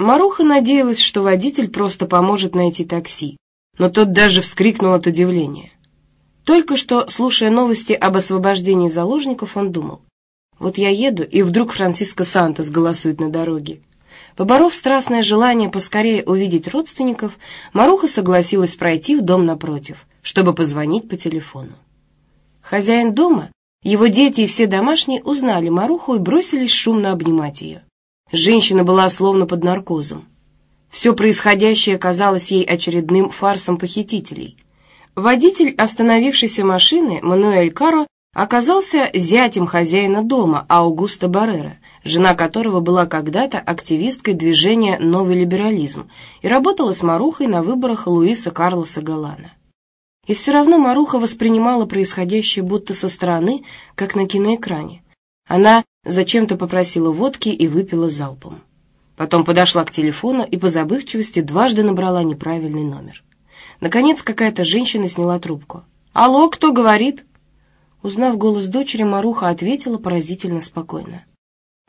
Маруха надеялась, что водитель просто поможет найти такси, но тот даже вскрикнул от удивления. Только что, слушая новости об освобождении заложников, он думал, вот я еду, и вдруг Франциско Сантос голосует на дороге. Поборов страстное желание поскорее увидеть родственников, Маруха согласилась пройти в дом напротив, чтобы позвонить по телефону. Хозяин дома, его дети и все домашние узнали Маруху и бросились шумно обнимать ее. Женщина была словно под наркозом. Все происходящее казалось ей очередным фарсом похитителей. Водитель остановившейся машины, Мануэль Каро, оказался зятем хозяина дома Аугуста Баррера, жена которого была когда-то активисткой движения «Новый либерализм» и работала с Марухой на выборах Луиса Карлоса Галана. И все равно Маруха воспринимала происходящее будто со стороны, как на киноэкране. Она зачем-то попросила водки и выпила залпом. Потом подошла к телефону и по забывчивости дважды набрала неправильный номер. Наконец какая-то женщина сняла трубку. «Алло, кто говорит?» Узнав голос дочери, Маруха ответила поразительно спокойно.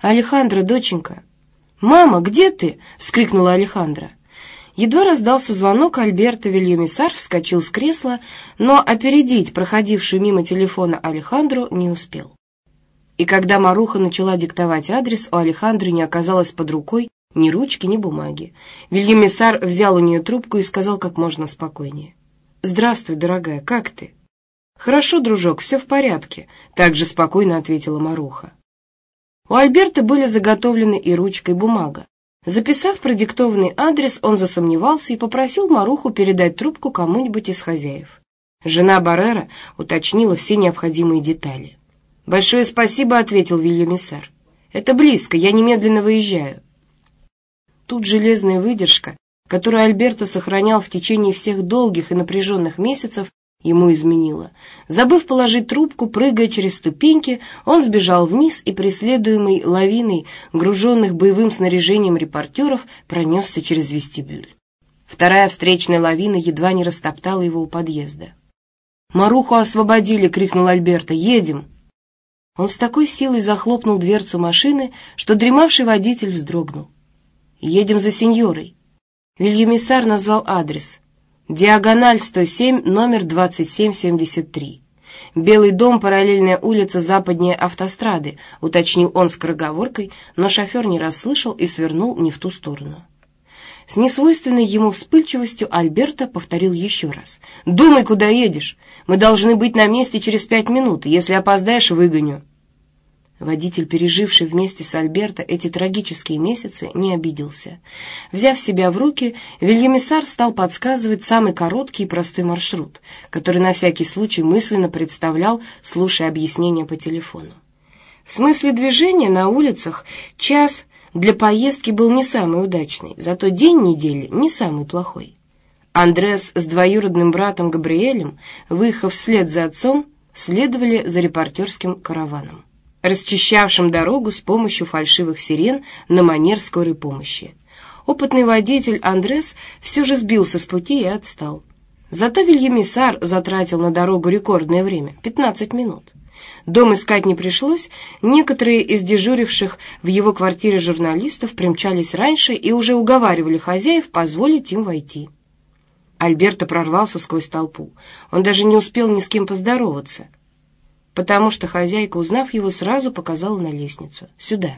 «Алехандра, доченька!» «Мама, где ты?» — вскрикнула Алехандра. Едва раздался звонок, Альберто Вильямисар вскочил с кресла, но опередить проходившую мимо телефона Алехандру не успел. И когда Маруха начала диктовать адрес, у Алехандры не оказалось под рукой ни ручки, ни бумаги. Вильямисар взял у нее трубку и сказал как можно спокойнее. «Здравствуй, дорогая, как ты?» «Хорошо, дружок, все в порядке», — также спокойно ответила Маруха. У Альберта были заготовлены и ручка, и бумага. Записав продиктованный адрес, он засомневался и попросил Маруху передать трубку кому-нибудь из хозяев. Жена Баррера уточнила все необходимые детали. «Большое спасибо», — ответил Вильямисар. «Это близко, я немедленно выезжаю». Тут железная выдержка, которую Альберто сохранял в течение всех долгих и напряженных месяцев, ему изменила. Забыв положить трубку, прыгая через ступеньки, он сбежал вниз и, преследуемый лавиной груженных боевым снаряжением репортеров, пронесся через вестибюль. Вторая встречная лавина едва не растоптала его у подъезда. «Маруху освободили!» — крикнул Альберто. «Едем!» Он с такой силой захлопнул дверцу машины, что дремавший водитель вздрогнул. «Едем за сеньорой». Вильямисар назвал адрес. Диагональ 107, номер 2773. «Белый дом, параллельная улица западнее автострады», уточнил он скороговоркой, но шофер не расслышал и свернул не в ту сторону. С несвойственной ему вспыльчивостью Альберто повторил еще раз. «Думай, куда едешь. Мы должны быть на месте через пять минут. Если опоздаешь, выгоню». Водитель, переживший вместе с Альберто эти трагические месяцы, не обиделся. Взяв себя в руки, Вильямисар стал подсказывать самый короткий и простой маршрут, который на всякий случай мысленно представлял, слушая объяснения по телефону. В смысле движения на улицах час для поездки был не самый удачный, зато день недели не самый плохой. Андрес с двоюродным братом Габриэлем, выехав вслед за отцом, следовали за репортерским караваном расчищавшим дорогу с помощью фальшивых сирен на манер скорой помощи. Опытный водитель Андрес все же сбился с пути и отстал. Зато Вильямисар затратил на дорогу рекордное время — 15 минут. Дом искать не пришлось, некоторые из дежуривших в его квартире журналистов примчались раньше и уже уговаривали хозяев позволить им войти. Альберто прорвался сквозь толпу. Он даже не успел ни с кем поздороваться — потому что хозяйка, узнав его, сразу показала на лестницу. «Сюда».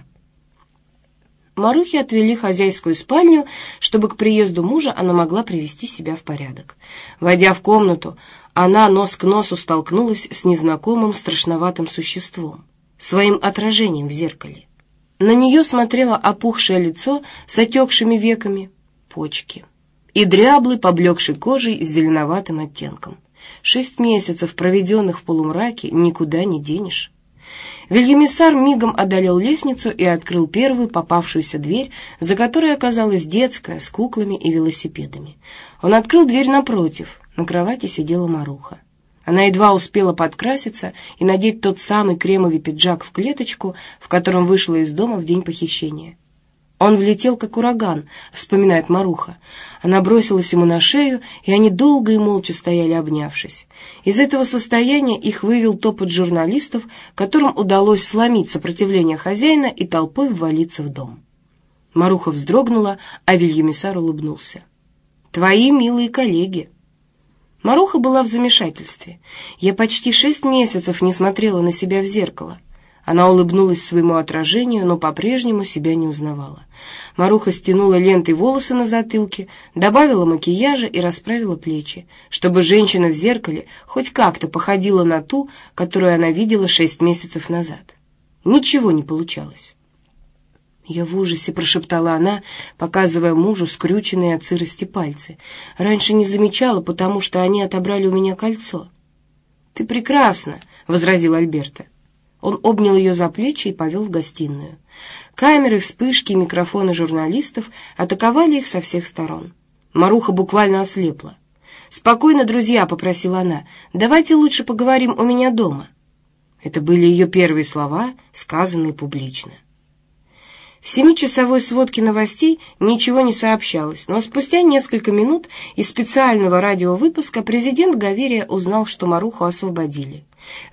Марухи отвели хозяйскую спальню, чтобы к приезду мужа она могла привести себя в порядок. Войдя в комнату, она нос к носу столкнулась с незнакомым страшноватым существом, своим отражением в зеркале. На нее смотрело опухшее лицо с отекшими веками, почки и дряблый, поблекший кожей с зеленоватым оттенком. Шесть месяцев, проведенных в полумраке, никуда не денешь. Вильямисар мигом одолел лестницу и открыл первую попавшуюся дверь, за которой оказалась детская, с куклами и велосипедами. Он открыл дверь напротив, на кровати сидела Маруха. Она едва успела подкраситься и надеть тот самый кремовый пиджак в клеточку, в котором вышла из дома в день похищения. Он влетел, как ураган, вспоминает Маруха. Она бросилась ему на шею, и они долго и молча стояли, обнявшись. Из этого состояния их вывел топот журналистов, которым удалось сломить сопротивление хозяина и толпой ввалиться в дом. Маруха вздрогнула, а Вильямисар улыбнулся. «Твои милые коллеги». Маруха была в замешательстве. Я почти шесть месяцев не смотрела на себя в зеркало. Она улыбнулась своему отражению, но по-прежнему себя не узнавала. Маруха стянула лентой волосы на затылке, добавила макияжа и расправила плечи, чтобы женщина в зеркале хоть как-то походила на ту, которую она видела шесть месяцев назад. Ничего не получалось. «Я в ужасе», — прошептала она, показывая мужу скрюченные от сырости пальцы. «Раньше не замечала, потому что они отобрали у меня кольцо». «Ты прекрасна», — возразил Альберта. Он обнял ее за плечи и повел в гостиную. Камеры, вспышки и микрофоны журналистов атаковали их со всех сторон. Маруха буквально ослепла. «Спокойно, друзья», — попросила она, — «давайте лучше поговорим у меня дома». Это были ее первые слова, сказанные публично. В семичасовой сводке новостей ничего не сообщалось, но спустя несколько минут из специального радиовыпуска президент Гаверия узнал, что Маруху освободили.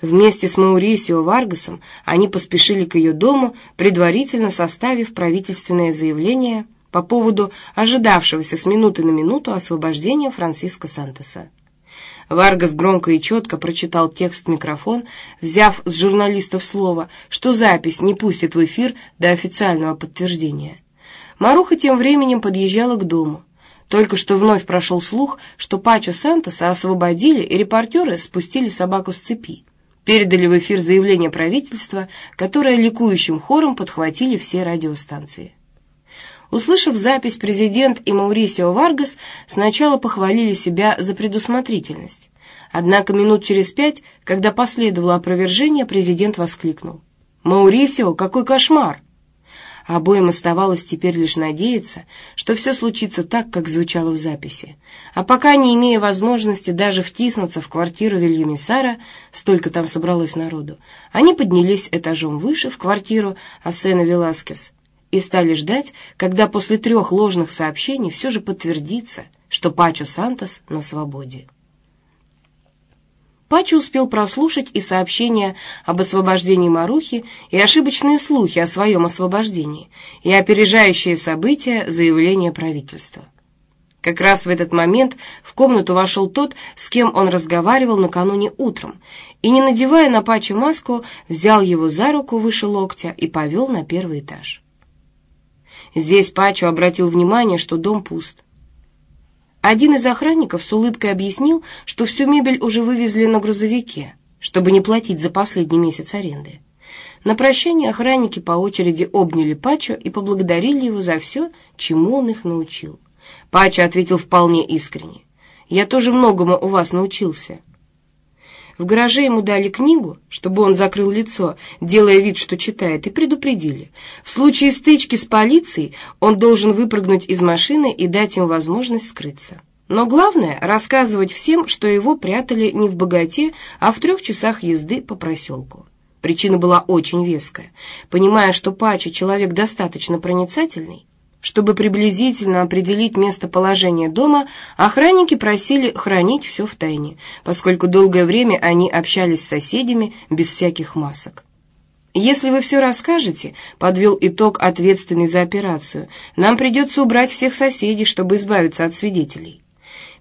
Вместе с Маурисио Варгасом они поспешили к ее дому, предварительно составив правительственное заявление по поводу ожидавшегося с минуты на минуту освобождения Франциско Сантоса. Варгас громко и четко прочитал текст в микрофон, взяв с журналистов слово, что запись не пустит в эфир до официального подтверждения. Маруха тем временем подъезжала к дому. Только что вновь прошел слух, что Пачо Сантоса освободили, и репортеры спустили собаку с цепи. Передали в эфир заявление правительства, которое ликующим хором подхватили все радиостанции. Услышав запись, президент и Маурисио Варгас сначала похвалили себя за предусмотрительность. Однако минут через пять, когда последовало опровержение, президент воскликнул. «Маурисио, какой кошмар!» Обоим оставалось теперь лишь надеяться, что все случится так, как звучало в записи. А пока, не имея возможности даже втиснуться в квартиру Вильямисара, столько там собралось народу, они поднялись этажом выше в квартиру Асена Веласкес, и стали ждать, когда после трех ложных сообщений все же подтвердится, что Пачо Сантос на свободе. Пачо успел прослушать и сообщения об освобождении Марухи, и ошибочные слухи о своем освобождении, и опережающие события заявления правительства. Как раз в этот момент в комнату вошел тот, с кем он разговаривал накануне утром, и, не надевая на Пачо маску, взял его за руку выше локтя и повел на первый этаж. Здесь Пачо обратил внимание, что дом пуст. Один из охранников с улыбкой объяснил, что всю мебель уже вывезли на грузовике, чтобы не платить за последний месяц аренды. На прощание охранники по очереди обняли Пачо и поблагодарили его за все, чему он их научил. Пачо ответил вполне искренне. «Я тоже многому у вас научился. В гараже ему дали книгу, чтобы он закрыл лицо, делая вид, что читает, и предупредили. В случае стычки с полицией он должен выпрыгнуть из машины и дать им возможность скрыться. Но главное — рассказывать всем, что его прятали не в богате, а в трех часах езды по проселку. Причина была очень веская. Понимая, что Пача человек достаточно проницательный, чтобы приблизительно определить местоположение дома, охранники просили хранить все в тайне, поскольку долгое время они общались с соседями без всяких масок. «Если вы все расскажете», — подвел итог ответственный за операцию, «нам придется убрать всех соседей, чтобы избавиться от свидетелей».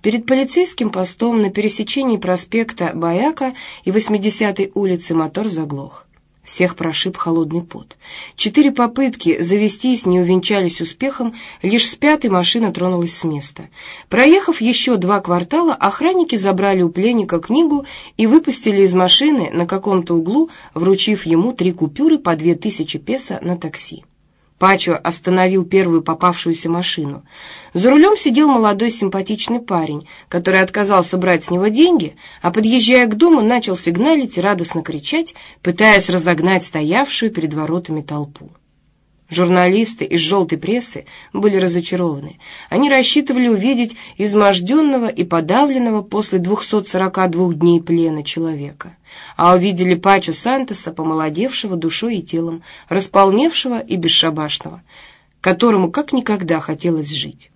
Перед полицейским постом на пересечении проспекта Баяка и 80-й улицы мотор заглох. Всех прошиб холодный пот. Четыре попытки завестись не увенчались успехом, лишь с пятой машина тронулась с места. Проехав еще два квартала, охранники забрали у пленника книгу и выпустили из машины на каком-то углу, вручив ему три купюры по две тысячи песо на такси. Пачо остановил первую попавшуюся машину. За рулем сидел молодой симпатичный парень, который отказался брать с него деньги, а, подъезжая к дому, начал сигналить и радостно кричать, пытаясь разогнать стоявшую перед воротами толпу. Журналисты из «желтой прессы» были разочарованы. Они рассчитывали увидеть изможденного и подавленного после 242 дней плена человека, а увидели Пачо Сантоса, помолодевшего душой и телом, располневшего и бесшабашного, которому как никогда хотелось жить.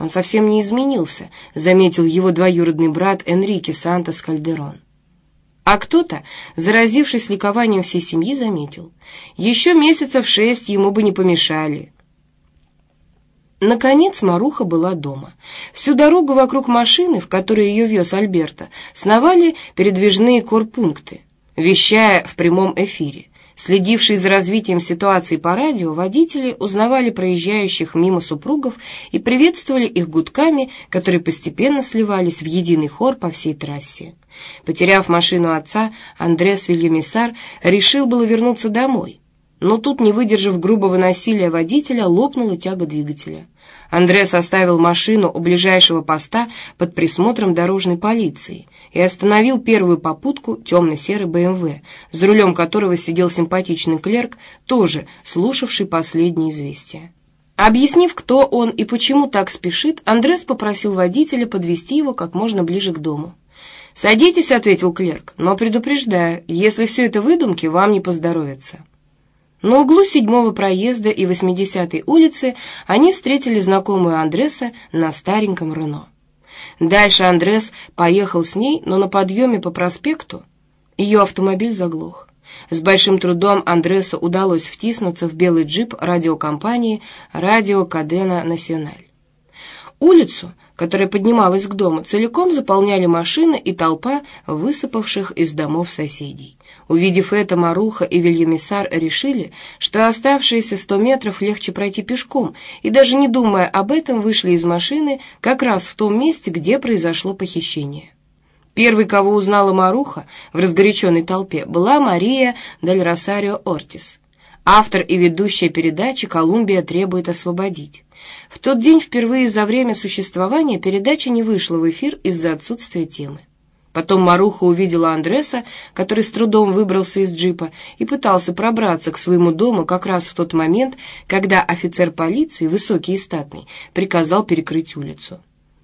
Он совсем не изменился, заметил его двоюродный брат Энрике Сантос Кальдерон. А кто-то, заразившись ликованием всей семьи, заметил. Еще месяцев шесть ему бы не помешали. Наконец Маруха была дома. Всю дорогу вокруг машины, в которой ее вез Альберта, сновали передвижные корпункты, вещая в прямом эфире. Следившие за развитием ситуации по радио, водители узнавали проезжающих мимо супругов и приветствовали их гудками, которые постепенно сливались в единый хор по всей трассе. Потеряв машину отца, Андрес Вильямисар решил было вернуться домой, но тут, не выдержав грубого насилия водителя, лопнула тяга двигателя. Андрес оставил машину у ближайшего поста под присмотром дорожной полиции и остановил первую попутку темно-серый БМВ, за рулем которого сидел симпатичный клерк, тоже слушавший последние известия. Объяснив, кто он и почему так спешит, Андрес попросил водителя подвести его как можно ближе к дому. «Садитесь», — ответил клерк, — «но предупреждаю, если все это выдумки, вам не поздоровится». На углу седьмого проезда и 80-й улицы они встретили знакомую Андреса на стареньком Рено. Дальше Андрес поехал с ней, но на подъеме по проспекту ее автомобиль заглох. С большим трудом Андресу удалось втиснуться в белый джип радиокомпании «Радио Кадена Националь». Улицу, которая поднималась к дому, целиком заполняли машины и толпа высыпавших из домов соседей. Увидев это, Маруха и Вильямисар решили, что оставшиеся сто метров легче пройти пешком, и даже не думая об этом, вышли из машины как раз в том месте, где произошло похищение. Первой, кого узнала Маруха в разгоряченной толпе, была Мария Дель Росарио Ортис, автор и ведущая передачи «Колумбия требует освободить». В тот день впервые за время существования передача не вышла в эфир из-за отсутствия темы. Потом Маруха увидела Андреса, который с трудом выбрался из джипа и пытался пробраться к своему дому как раз в тот момент, когда офицер полиции, высокий и статный, приказал перекрыть улицу.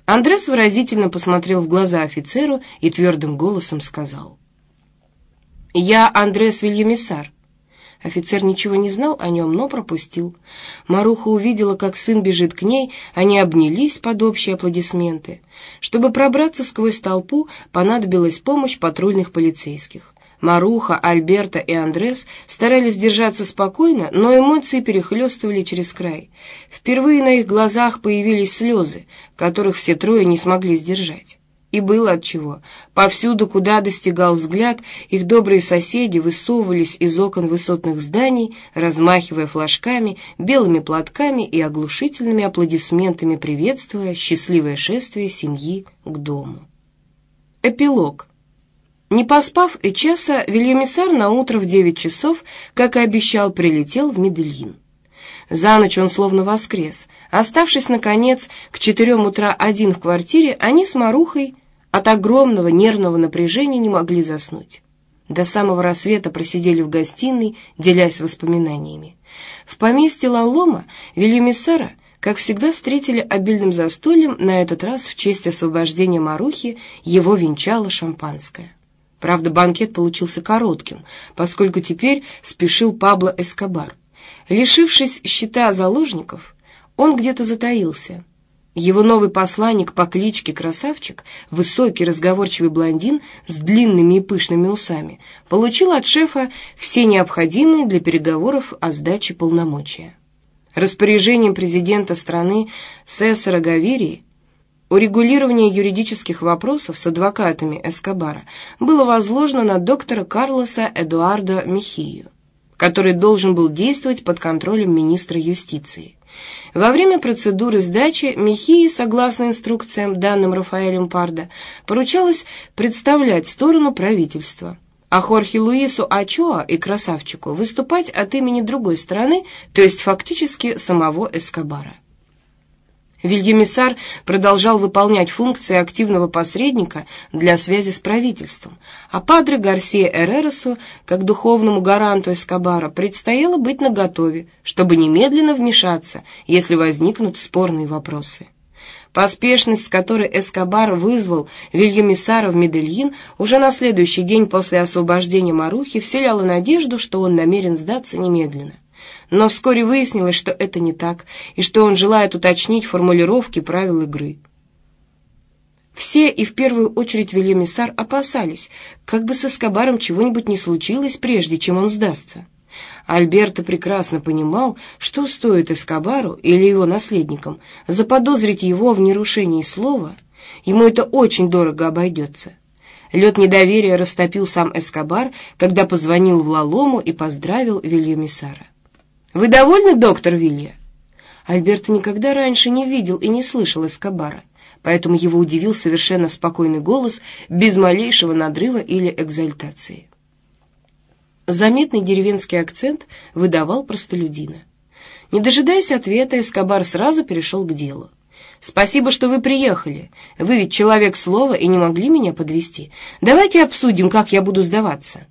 Андрес выразительно посмотрел в глаза офицеру и твердым голосом сказал. «Я Андрес Вильямисар, Офицер ничего не знал о нем, но пропустил. Маруха увидела, как сын бежит к ней, они обнялись под общие аплодисменты. Чтобы пробраться сквозь толпу, понадобилась помощь патрульных полицейских. Маруха, Альберта и Андрес старались держаться спокойно, но эмоции перехлестывали через край. Впервые на их глазах появились слезы, которых все трое не смогли сдержать. И было отчего. Повсюду, куда достигал взгляд, их добрые соседи высовывались из окон высотных зданий, размахивая флажками, белыми платками и оглушительными аплодисментами, приветствуя счастливое шествие семьи к дому. Эпилог. Не поспав и часа, Вильямисар на утро в девять часов, как и обещал, прилетел в Медельин. За ночь он словно воскрес. Оставшись, наконец, к четырем утра один в квартире, они с Марухой от огромного нервного напряжения не могли заснуть. До самого рассвета просидели в гостиной, делясь воспоминаниями. В поместье Лалома Вильямисара, как всегда, встретили обильным застольем, на этот раз в честь освобождения Марухи его венчало шампанское. Правда, банкет получился коротким, поскольку теперь спешил Пабло Эскобар. Лишившись щита заложников, он где-то затаился. Его новый посланник по кличке Красавчик, высокий разговорчивый блондин с длинными и пышными усами, получил от шефа все необходимые для переговоров о сдаче полномочия. Распоряжением президента страны Сесара Гавирии урегулирование юридических вопросов с адвокатами Эскобара было возложено на доктора Карлоса Эдуардо Мехию который должен был действовать под контролем министра юстиции. Во время процедуры сдачи Мехии, согласно инструкциям, данным Рафаэлем Пардо, поручалось представлять сторону правительства, а Хорхе Луису Ачоа и Красавчику выступать от имени другой стороны, то есть фактически самого Эскобара. Вильямисар продолжал выполнять функции активного посредника для связи с правительством, а падре Гарсия Эреросу, как духовному гаранту Эскобара, предстояло быть наготове, чтобы немедленно вмешаться, если возникнут спорные вопросы. Поспешность, с которой Эскобар вызвал Вильямисара в Медельин уже на следующий день после освобождения Марухи, вселяла надежду, что он намерен сдаться немедленно но вскоре выяснилось, что это не так, и что он желает уточнить формулировки правил игры. Все, и в первую очередь Вильямисар, опасались, как бы с Эскобаром чего-нибудь не случилось, прежде чем он сдастся. Альберто прекрасно понимал, что стоит Эскобару или его наследникам заподозрить его в нерушении слова, ему это очень дорого обойдется. Лед недоверия растопил сам Эскобар, когда позвонил в Лалому и поздравил Вильямисара. «Вы довольны, доктор Вилья?» Альберто никогда раньше не видел и не слышал Эскобара, поэтому его удивил совершенно спокойный голос без малейшего надрыва или экзальтации. Заметный деревенский акцент выдавал простолюдина. Не дожидаясь ответа, Эскобар сразу перешел к делу. «Спасибо, что вы приехали. Вы ведь человек слова и не могли меня подвести. Давайте обсудим, как я буду сдаваться».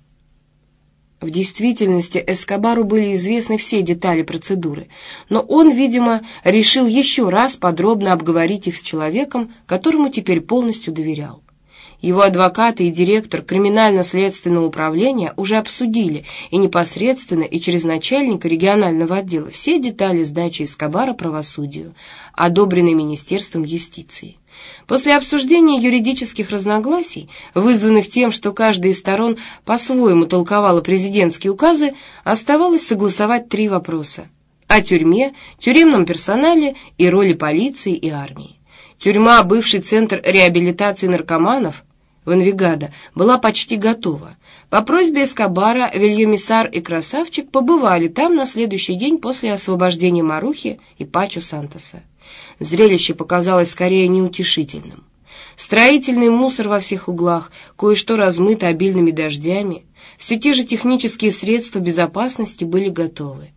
В действительности Эскобару были известны все детали процедуры, но он, видимо, решил еще раз подробно обговорить их с человеком, которому теперь полностью доверял. Его адвокаты и директор криминально-следственного управления уже обсудили и непосредственно, и через начальника регионального отдела все детали сдачи Эскобара правосудию, одобренной Министерством юстиции. После обсуждения юридических разногласий, вызванных тем, что каждая из сторон по-своему толковала президентские указы, оставалось согласовать три вопроса о тюрьме, тюремном персонале и роли полиции и армии. Тюрьма, бывший центр реабилитации наркоманов в Энвигадо, была почти готова. По просьбе Эскобара Вильямисар и Красавчик побывали там на следующий день после освобождения Марухи и Пачо Сантоса. Зрелище показалось скорее неутешительным. Строительный мусор во всех углах, кое-что размыто обильными дождями, все те же технические средства безопасности были готовы.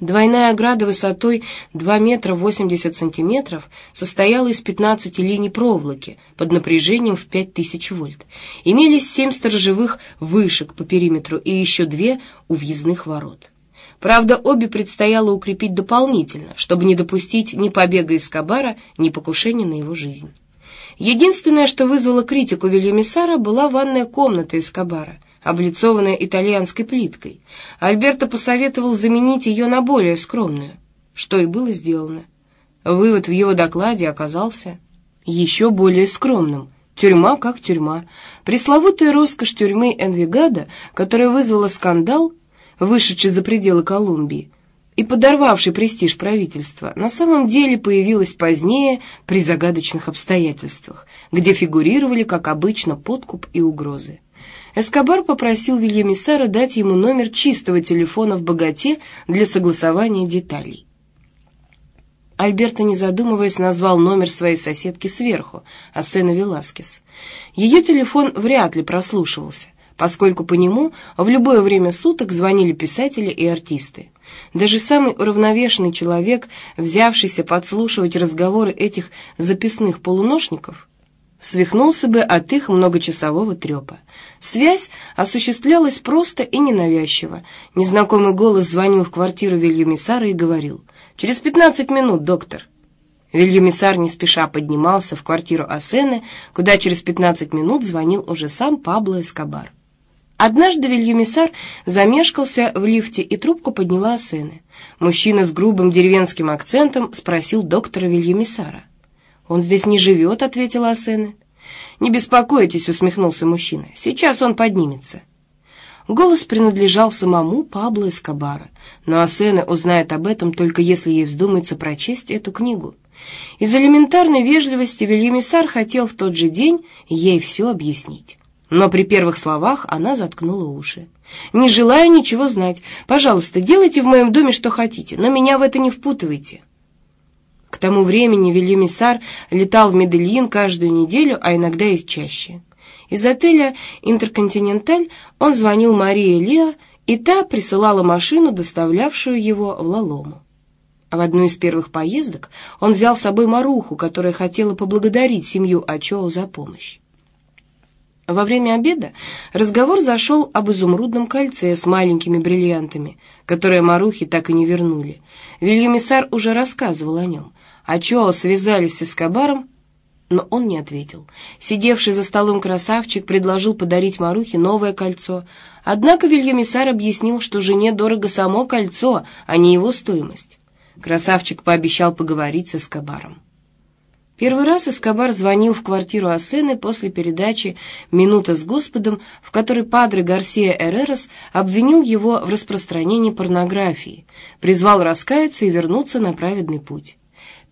Двойная ограда высотой 2 метра 80 сантиметров состояла из 15 линий проволоки под напряжением в 5000 вольт. Имелись семь сторожевых вышек по периметру и еще две у въездных ворот. Правда, обе предстояло укрепить дополнительно, чтобы не допустить ни побега из Кабара, ни покушения на его жизнь. Единственное, что вызвало критику Вильямисара, была ванная комната из Кабара, облицованная итальянской плиткой. Альберто посоветовал заменить ее на более скромную, что и было сделано. Вывод в его докладе оказался еще более скромным. Тюрьма как тюрьма. Пресловутая роскошь тюрьмы Энвигада, которая вызвала скандал, вышедший за пределы Колумбии, и подорвавший престиж правительства, на самом деле появилась позднее при загадочных обстоятельствах, где фигурировали, как обычно, подкуп и угрозы. Эскобар попросил Вильямисара дать ему номер чистого телефона в «Богате» для согласования деталей. Альберто, не задумываясь, назвал номер своей соседки сверху, Асена Веласкес. Ее телефон вряд ли прослушивался, поскольку по нему в любое время суток звонили писатели и артисты. Даже самый уравновешенный человек, взявшийся подслушивать разговоры этих записных полуношников, свихнулся бы от их многочасового трепа. Связь осуществлялась просто и ненавязчиво. Незнакомый голос звонил в квартиру Вильямисара и говорил «Через пятнадцать минут, доктор». Вильямисар не спеша поднимался в квартиру Асены, куда через пятнадцать минут звонил уже сам Пабло Эскобар. Однажды Вильямисар замешкался в лифте, и трубку подняла Асены. Мужчина с грубым деревенским акцентом спросил доктора Вильямисара. «Он здесь не живет», — ответила Асены. «Не беспокойтесь», — усмехнулся мужчина. «Сейчас он поднимется». Голос принадлежал самому Пабло Эскобара, но Асена узнает об этом только если ей вздумается прочесть эту книгу. Из элементарной вежливости Вильямисар хотел в тот же день ей все объяснить. Но при первых словах она заткнула уши. «Не желаю ничего знать. Пожалуйста, делайте в моем доме что хотите, но меня в это не впутывайте». К тому времени Вильямисар летал в Медельин каждую неделю, а иногда и чаще. Из отеля «Интерконтиненталь» он звонил Марии Лео, и та присылала машину, доставлявшую его в Лалому. В одну из первых поездок он взял с собой Маруху, которая хотела поблагодарить семью Ачоу за помощь. Во время обеда разговор зашел об изумрудном кольце с маленькими бриллиантами, которые Марухи так и не вернули. Вильямисар уже рассказывал о нем. А Чоа связались с Эскобаром, но он не ответил. Сидевший за столом красавчик предложил подарить Марухе новое кольцо, однако Вильямисар объяснил, что жене дорого само кольцо, а не его стоимость. Красавчик пообещал поговорить с Эскобаром. Первый раз Эскобар звонил в квартиру Асены после передачи «Минута с Господом», в которой Падре Гарсия Эрерос обвинил его в распространении порнографии, призвал раскаяться и вернуться на праведный путь.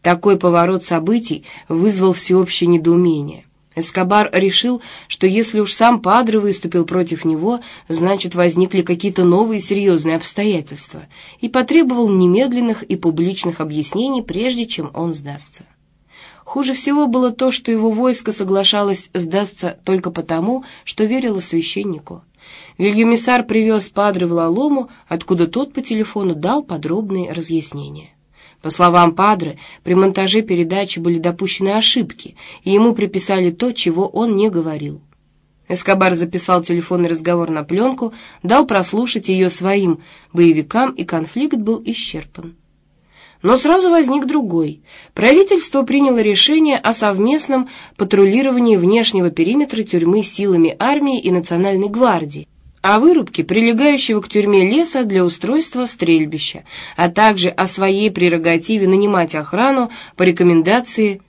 Такой поворот событий вызвал всеобщее недоумение. Эскобар решил, что если уж сам Падре выступил против него, значит, возникли какие-то новые серьезные обстоятельства, и потребовал немедленных и публичных объяснений, прежде чем он сдастся. Хуже всего было то, что его войско соглашалось сдаться только потому, что верило священнику. Вильямисар привез Падре в Лалому, откуда тот по телефону дал подробные разъяснения. По словам Падре, при монтаже передачи были допущены ошибки, и ему приписали то, чего он не говорил. Эскобар записал телефонный разговор на пленку, дал прослушать ее своим боевикам, и конфликт был исчерпан. Но сразу возник другой. Правительство приняло решение о совместном патрулировании внешнего периметра тюрьмы силами армии и национальной гвардии, о вырубке прилегающего к тюрьме леса для устройства стрельбища, а также о своей прерогативе нанимать охрану по рекомендации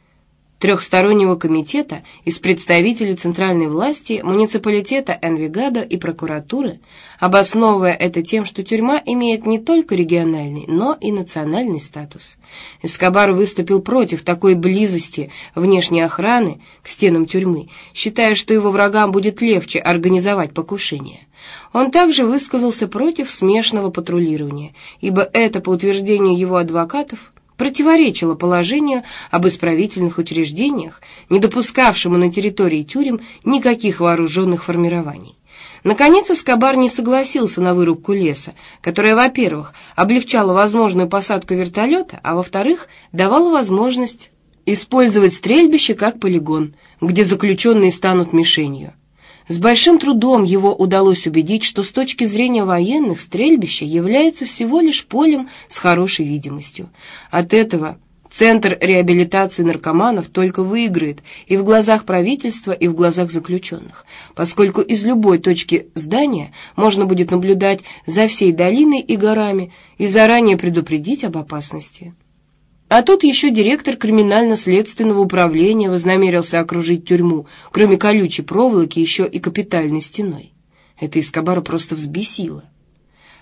трехстороннего комитета из представителей центральной власти, муниципалитета Энвигадо и прокуратуры, обосновывая это тем, что тюрьма имеет не только региональный, но и национальный статус. Эскобар выступил против такой близости внешней охраны к стенам тюрьмы, считая, что его врагам будет легче организовать покушение. Он также высказался против смешанного патрулирования, ибо это, по утверждению его адвокатов, противоречило положению об исправительных учреждениях, не допускавшему на территории тюрем никаких вооруженных формирований. Наконец, Эскобар не согласился на вырубку леса, которая, во-первых, облегчала возможную посадку вертолета, а во-вторых, давала возможность использовать стрельбище как полигон, где заключенные станут мишенью. С большим трудом его удалось убедить, что с точки зрения военных стрельбище является всего лишь полем с хорошей видимостью. От этого Центр реабилитации наркоманов только выиграет и в глазах правительства, и в глазах заключенных, поскольку из любой точки здания можно будет наблюдать за всей долиной и горами и заранее предупредить об опасности. А тут еще директор криминально-следственного управления вознамерился окружить тюрьму, кроме колючей проволоки, еще и капитальной стеной. Это Эскобара просто взбесило.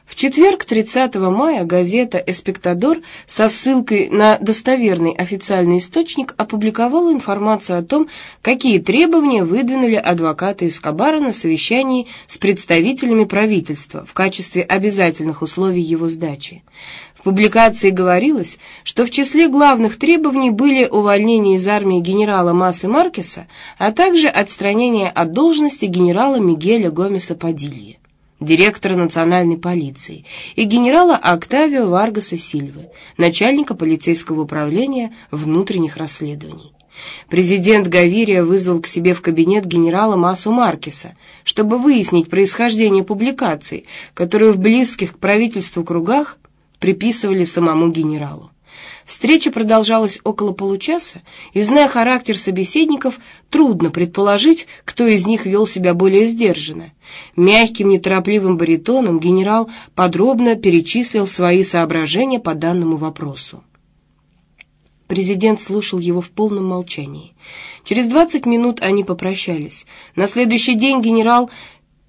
В четверг, 30 мая, газета «Эспектадор» со ссылкой на достоверный официальный источник опубликовала информацию о том, какие требования выдвинули адвокаты Эскобара на совещании с представителями правительства в качестве обязательных условий его сдачи публикации говорилось, что в числе главных требований были увольнение из армии генерала Массы Маркеса, а также отстранение от должности генерала Мигеля Гомеса Падильи, директора национальной полиции, и генерала Октавио Варгаса Сильвы, начальника полицейского управления внутренних расследований. Президент Гавирия вызвал к себе в кабинет генерала Масу Маркеса, чтобы выяснить происхождение публикаций, которые в близких к правительству кругах приписывали самому генералу. Встреча продолжалась около получаса, и, зная характер собеседников, трудно предположить, кто из них вел себя более сдержанно. Мягким, неторопливым баритоном генерал подробно перечислил свои соображения по данному вопросу. Президент слушал его в полном молчании. Через двадцать минут они попрощались. На следующий день генерал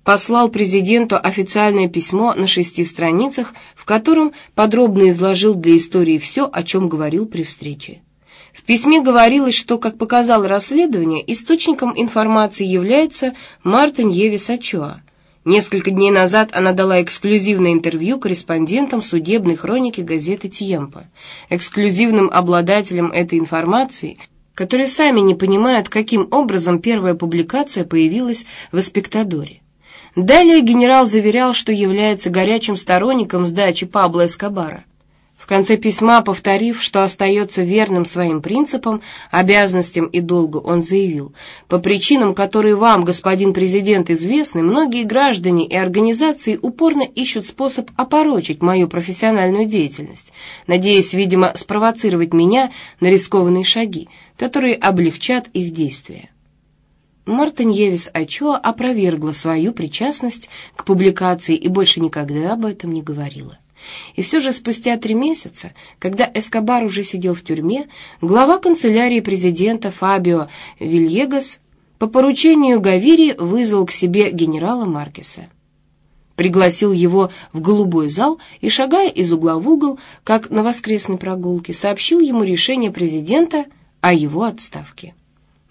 послал президенту официальное письмо на шести страницах, в котором подробно изложил для истории все, о чем говорил при встрече. В письме говорилось, что, как показало расследование, источником информации является Мартин Евис Ачоа. Несколько дней назад она дала эксклюзивное интервью корреспондентам судебной хроники газеты «Тьемпо». Эксклюзивным обладателем этой информации – которые сами не понимают, каким образом первая публикация появилась в «Эспектадоре». Далее генерал заверял, что является горячим сторонником сдачи Пабло Эскобара. В конце письма, повторив, что остается верным своим принципам, обязанностям и долгу, он заявил, «По причинам, которые вам, господин президент, известны, многие граждане и организации упорно ищут способ опорочить мою профессиональную деятельность, надеясь, видимо, спровоцировать меня на рискованные шаги, которые облегчат их действия». Мартиньевис Ачоа опровергла свою причастность к публикации и больше никогда об этом не говорила. И все же спустя три месяца, когда Эскобар уже сидел в тюрьме, глава канцелярии президента Фабио Вильегас по поручению Гавири вызвал к себе генерала Маркеса. Пригласил его в голубой зал и, шагая из угла в угол, как на воскресной прогулке, сообщил ему решение президента о его отставке.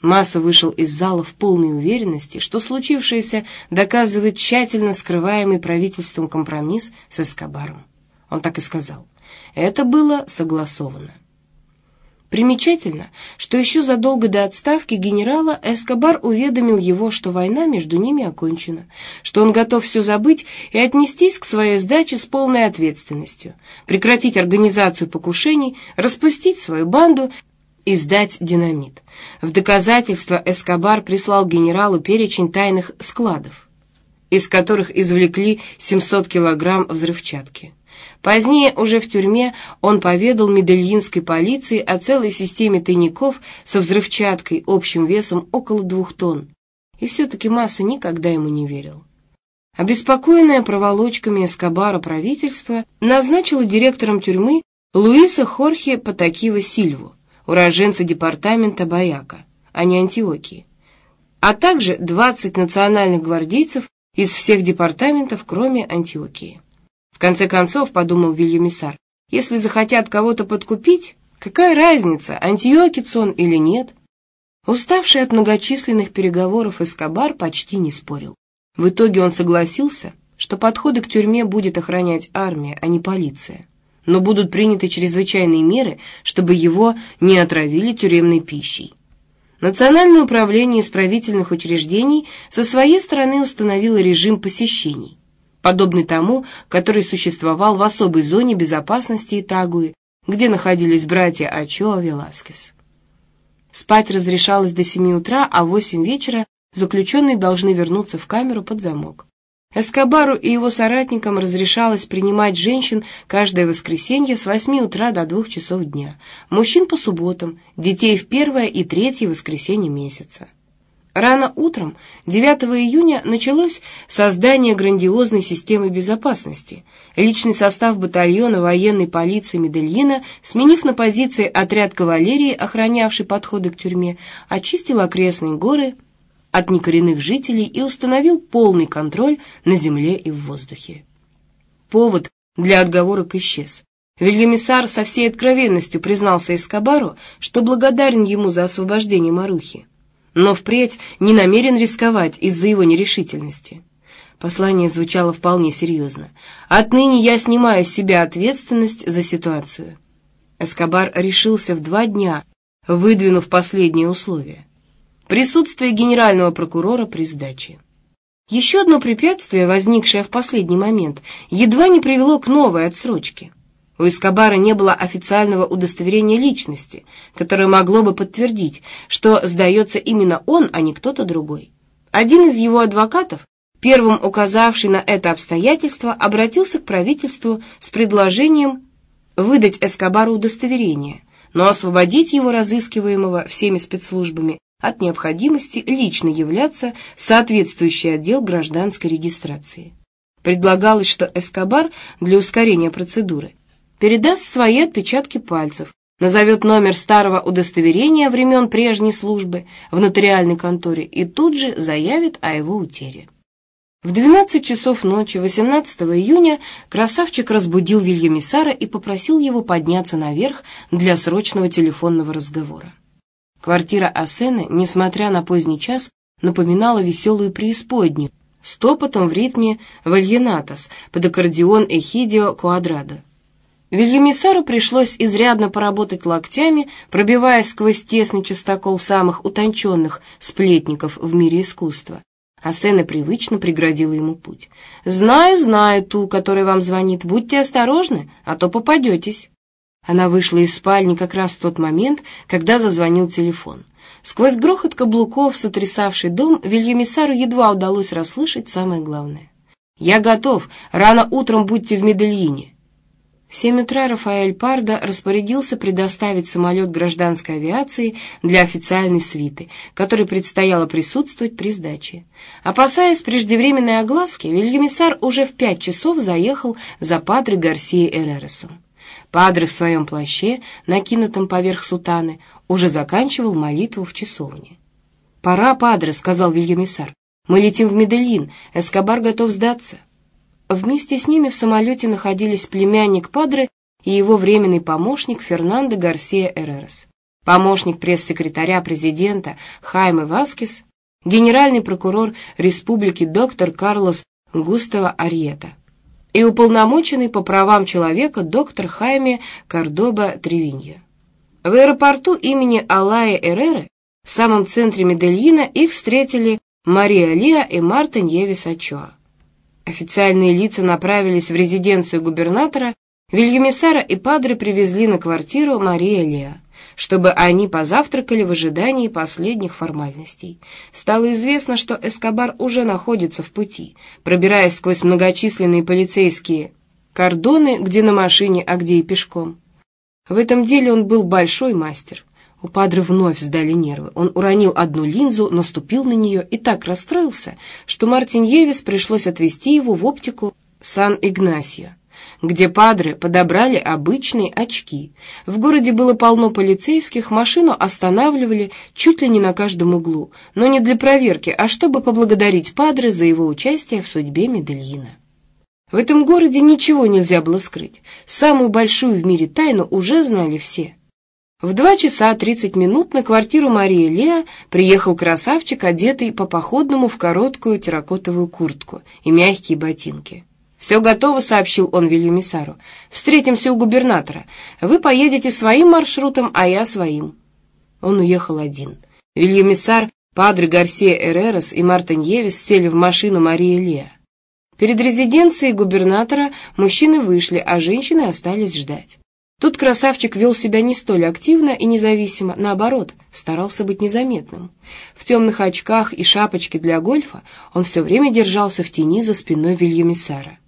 Масса вышел из зала в полной уверенности, что случившееся доказывает тщательно скрываемый правительством компромисс с Эскобаром. Он так и сказал. Это было согласовано. Примечательно, что еще задолго до отставки генерала Эскобар уведомил его, что война между ними окончена, что он готов все забыть и отнестись к своей сдаче с полной ответственностью, прекратить организацию покушений, распустить свою банду и сдать динамит. В доказательство Эскобар прислал генералу перечень тайных складов, из которых извлекли 700 килограмм взрывчатки. Позднее, уже в тюрьме, он поведал медельинской полиции о целой системе тайников со взрывчаткой общим весом около двух тонн. И все-таки Масса никогда ему не верил. Обеспокоенное проволочками Эскобара правительство назначило директором тюрьмы Луиса Хорхе Патакива Сильву, уроженца департамента Баяка, а не Антиокии, а также 20 национальных гвардейцев из всех департаментов, кроме Антиокии. В конце концов, подумал Вильямисар, если захотят кого-то подкупить, какая разница, антиокец он или нет? Уставший от многочисленных переговоров Эскобар почти не спорил. В итоге он согласился, что подходы к тюрьме будет охранять армия, а не полиция. Но будут приняты чрезвычайные меры, чтобы его не отравили тюремной пищей. Национальное управление исправительных учреждений со своей стороны установило режим посещений подобный тому, который существовал в особой зоне безопасности Итагуи, где находились братья Ачоа Веласкес. Спать разрешалось до семи утра, а в восемь вечера заключенные должны вернуться в камеру под замок. Эскобару и его соратникам разрешалось принимать женщин каждое воскресенье с 8 утра до 2 часов дня, мужчин по субботам, детей в первое и третье воскресенье месяца. Рано утром, 9 июня, началось создание грандиозной системы безопасности. Личный состав батальона военной полиции Медельина, сменив на позиции отряд кавалерии, охранявший подходы к тюрьме, очистил окрестные горы от некоренных жителей и установил полный контроль на земле и в воздухе. Повод для отговорок исчез. Вильямисар со всей откровенностью признался Эскобару, что благодарен ему за освобождение Марухи но впредь не намерен рисковать из-за его нерешительности. Послание звучало вполне серьезно. «Отныне я снимаю с себя ответственность за ситуацию». Эскобар решился в два дня, выдвинув последнее условие. Присутствие генерального прокурора при сдаче. Еще одно препятствие, возникшее в последний момент, едва не привело к новой отсрочке. У Эскобара не было официального удостоверения личности, которое могло бы подтвердить, что сдается именно он, а не кто-то другой. Один из его адвокатов, первым указавший на это обстоятельство, обратился к правительству с предложением выдать Эскобару удостоверение, но освободить его разыскиваемого всеми спецслужбами от необходимости лично являться в соответствующий отдел гражданской регистрации. Предлагалось, что Эскобар для ускорения процедуры – передаст свои отпечатки пальцев, назовет номер старого удостоверения времен прежней службы в нотариальной конторе и тут же заявит о его утере. В 12 часов ночи 18 июня красавчик разбудил Вильямисара и попросил его подняться наверх для срочного телефонного разговора. Квартира Асены, несмотря на поздний час, напоминала веселую преисподнюю, с топотом в ритме вальенатос под аккордеон Эхидио Куадрадо. Вильямисару пришлось изрядно поработать локтями, пробиваясь сквозь тесный частокол самых утонченных сплетников в мире искусства. А Сена привычно преградила ему путь. «Знаю, знаю ту, которая вам звонит. Будьте осторожны, а то попадетесь». Она вышла из спальни как раз в тот момент, когда зазвонил телефон. Сквозь грохот каблуков, сотрясавший дом, Вильямисару едва удалось расслышать самое главное. «Я готов. Рано утром будьте в Медельине». В 7 утра Рафаэль Пардо распорядился предоставить самолет гражданской авиации для официальной свиты, которой предстояло присутствовать при сдаче. Опасаясь преждевременной огласки, Вильямисар уже в пять часов заехал за Падре Гарсией Эрересом. Падре в своем плаще, накинутом поверх сутаны, уже заканчивал молитву в часовне. «Пора, Падре», — сказал Вильямисар. «Мы летим в Медельин, Эскобар готов сдаться». Вместе с ними в самолете находились племянник Падре и его временный помощник Фернандо Гарсия Эререс, помощник пресс-секретаря президента Хайме Васкес, генеральный прокурор республики доктор Карлос Густаво Арьета и уполномоченный по правам человека доктор Хайме Кордоба Тревинья. В аэропорту имени Алая Эреры в самом центре Медельина их встретили Мария Лиа и Марта Ньевис. Официальные лица направились в резиденцию губернатора, Вильямисара и Падре привезли на квартиру Мария Леа, чтобы они позавтракали в ожидании последних формальностей. Стало известно, что Эскобар уже находится в пути, пробираясь сквозь многочисленные полицейские кордоны, где на машине, а где и пешком. В этом деле он был большой мастер — у Падре вновь сдали нервы. Он уронил одну линзу, наступил на нее и так расстроился, что Мартин Евис пришлось отвезти его в оптику Сан-Игнасио, где Падре подобрали обычные очки. В городе было полно полицейских, машину останавливали чуть ли не на каждом углу, но не для проверки, а чтобы поблагодарить Падре за его участие в судьбе Медельина. В этом городе ничего нельзя было скрыть. Самую большую в мире тайну уже знали все — в два часа тридцать минут на квартиру Марии Леа приехал красавчик, одетый по походному в короткую терракотовую куртку и мягкие ботинки. «Все готово», — сообщил он Вильямисару. «Встретимся у губернатора. Вы поедете своим маршрутом, а я своим». Он уехал один. Вильямисар, Падре Гарсия Эрерос и Мартиньевис сели в машину Марии Леа. Перед резиденцией губернатора мужчины вышли, а женщины остались ждать. Тут красавчик вел себя не столь активно и независимо, наоборот, старался быть незаметным. В темных очках и шапочке для гольфа он все время держался в тени за спиной Вильямисара.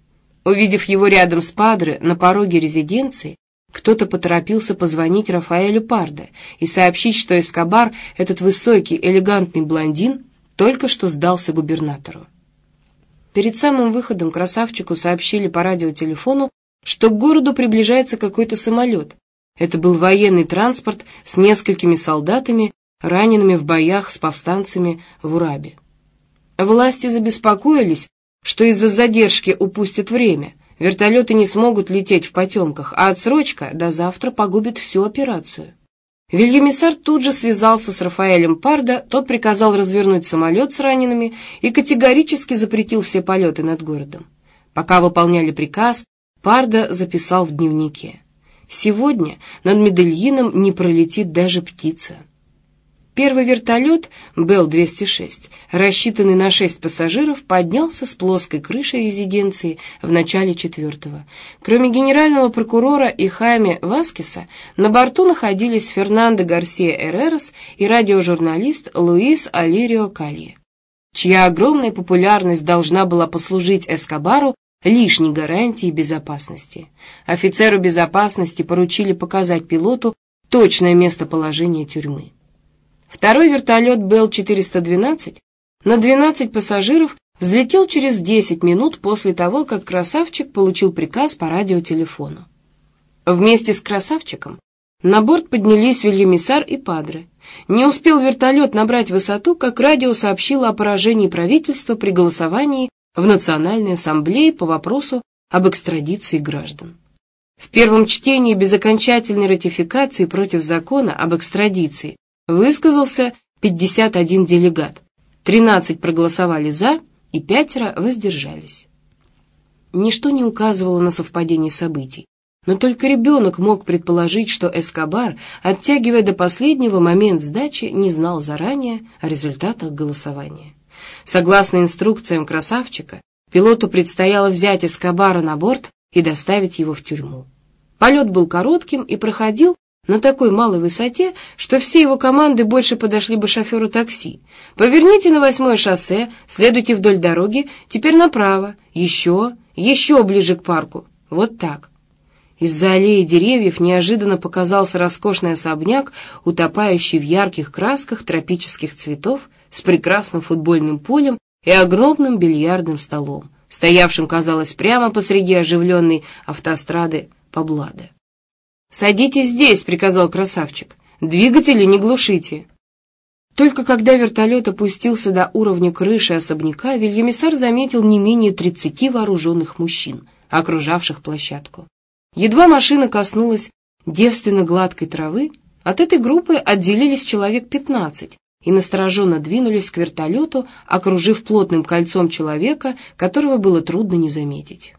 Увидев его рядом с Падре на пороге резиденции, кто-то поторопился позвонить Рафаэлю Парде и сообщить, что Эскобар, этот высокий, элегантный блондин, только что сдался губернатору. Перед самым выходом красавчику сообщили по радиотелефону, что к городу приближается какой-то самолет. Это был военный транспорт с несколькими солдатами, ранеными в боях с повстанцами в Урабе. Власти забеспокоились, что из-за задержки упустят время, вертолеты не смогут лететь в потемках, а отсрочка до завтра погубит всю операцию. Вильямисар тут же связался с Рафаэлем Пардо, тот приказал развернуть самолет с ранеными и категорически запретил все полеты над городом. Пока выполняли приказ, Парда записал в дневнике. «Сегодня над Медельином не пролетит даже птица». Первый вертолет, Белл-206, рассчитанный на шесть пассажиров, поднялся с плоской крыши резиденции в начале четвертого. Кроме генерального прокурора и Хайме Васкеса, на борту находились Фернандо Гарсия Эрерос и радиожурналист Луис Алирио Калье, чья огромная популярность должна была послужить Эскобару лишней гарантии безопасности. Офицеру безопасности поручили показать пилоту точное местоположение тюрьмы. Второй вертолет Бел-412 на 12 пассажиров взлетел через 10 минут после того, как красавчик получил приказ по радиотелефону. Вместе с красавчиком на борт поднялись Вильямисар и Падре. Не успел вертолет набрать высоту, как радио сообщило о поражении правительства при голосовании в Национальной ассамблее по вопросу об экстрадиции граждан. В первом чтении без окончательной ратификации против закона об экстрадиции высказался 51 делегат, 13 проголосовали «за» и пятеро воздержались. Ничто не указывало на совпадение событий, но только ребенок мог предположить, что Эскобар, оттягивая до последнего момент сдачи, не знал заранее о результатах голосования. Согласно инструкциям красавчика, пилоту предстояло взять Эскобара на борт и доставить его в тюрьму. Полет был коротким и проходил на такой малой высоте, что все его команды больше подошли бы шоферу такси. Поверните на восьмое шоссе, следуйте вдоль дороги, теперь направо, еще, еще ближе к парку. Вот так. Из-за аллеи деревьев неожиданно показался роскошный особняк, утопающий в ярких красках тропических цветов, с прекрасным футбольным полем и огромным бильярдным столом, стоявшим, казалось, прямо посреди оживленной автострады Поблада. «Садитесь здесь», — приказал красавчик. «Двигатели не глушите». Только когда вертолет опустился до уровня крыши особняка, Вильямисар заметил не менее тридцати вооруженных мужчин, окружавших площадку. Едва машина коснулась девственно гладкой травы, от этой группы отделились человек пятнадцать и настороженно двинулись к вертолету, окружив плотным кольцом человека, которого было трудно не заметить.